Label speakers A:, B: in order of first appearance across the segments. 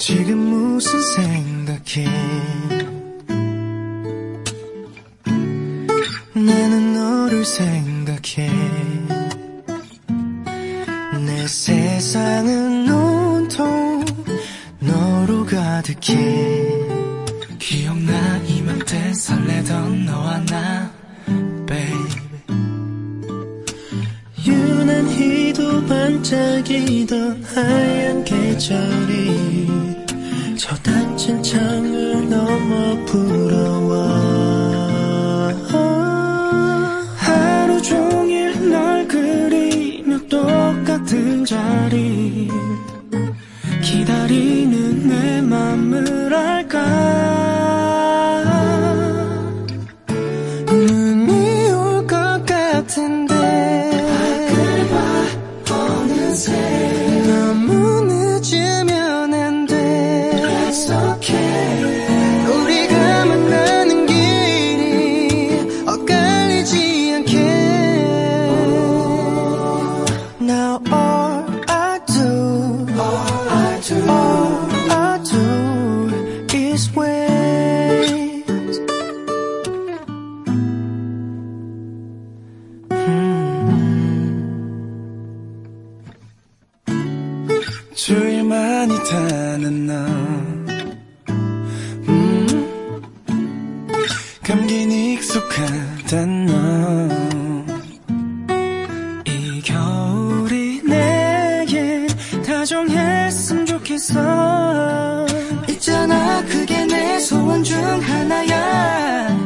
A: 지금 무슨 생각해? 나는 너를 생각해. 내 세상은 온통 너로 가득해. 기억나 이맘때 설레던 너와 나 baby. 유난히도 반짝이던 하얀 계절이 저 닫힌 창을 넘어 불어와. 하루 종일 널 그리며 똑같은 자리. 기다리는 내 맘을 알까 do I do is wait 많이 타는 너. 음, 감긴 익숙하단 너 좋겠어. 있잖아 그게 내 소원 중 하나야.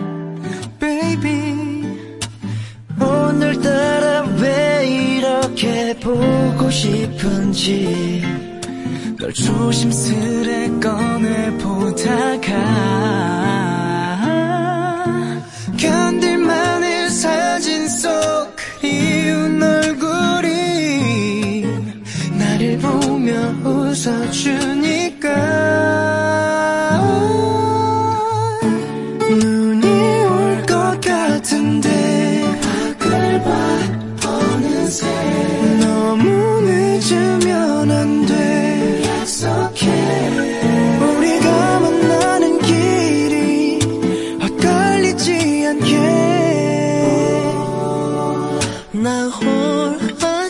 A: Baby 오늘따라 왜 이렇게 보고 싶은지. 널 조심스레 웃어주니까. 눈이 올 것 같은데 밖을 봐 어느새. 너무 늦으면 안 돼. 약속해. 우리가 만나는 길이 엇갈리지 않게.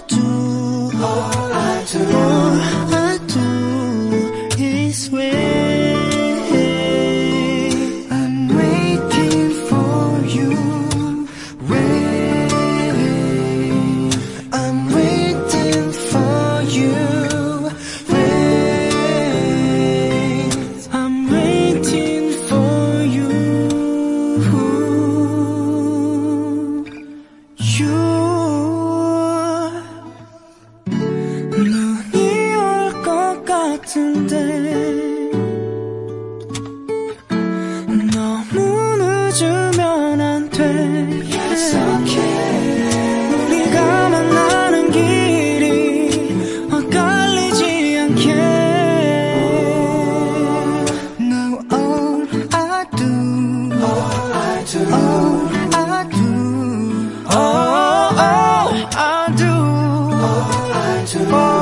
A: do all I do all I do 너무 늦으면 안돼 우리가 만나는 길이 엇갈리지 않게 Now all I do all I do all I do all I do all I do all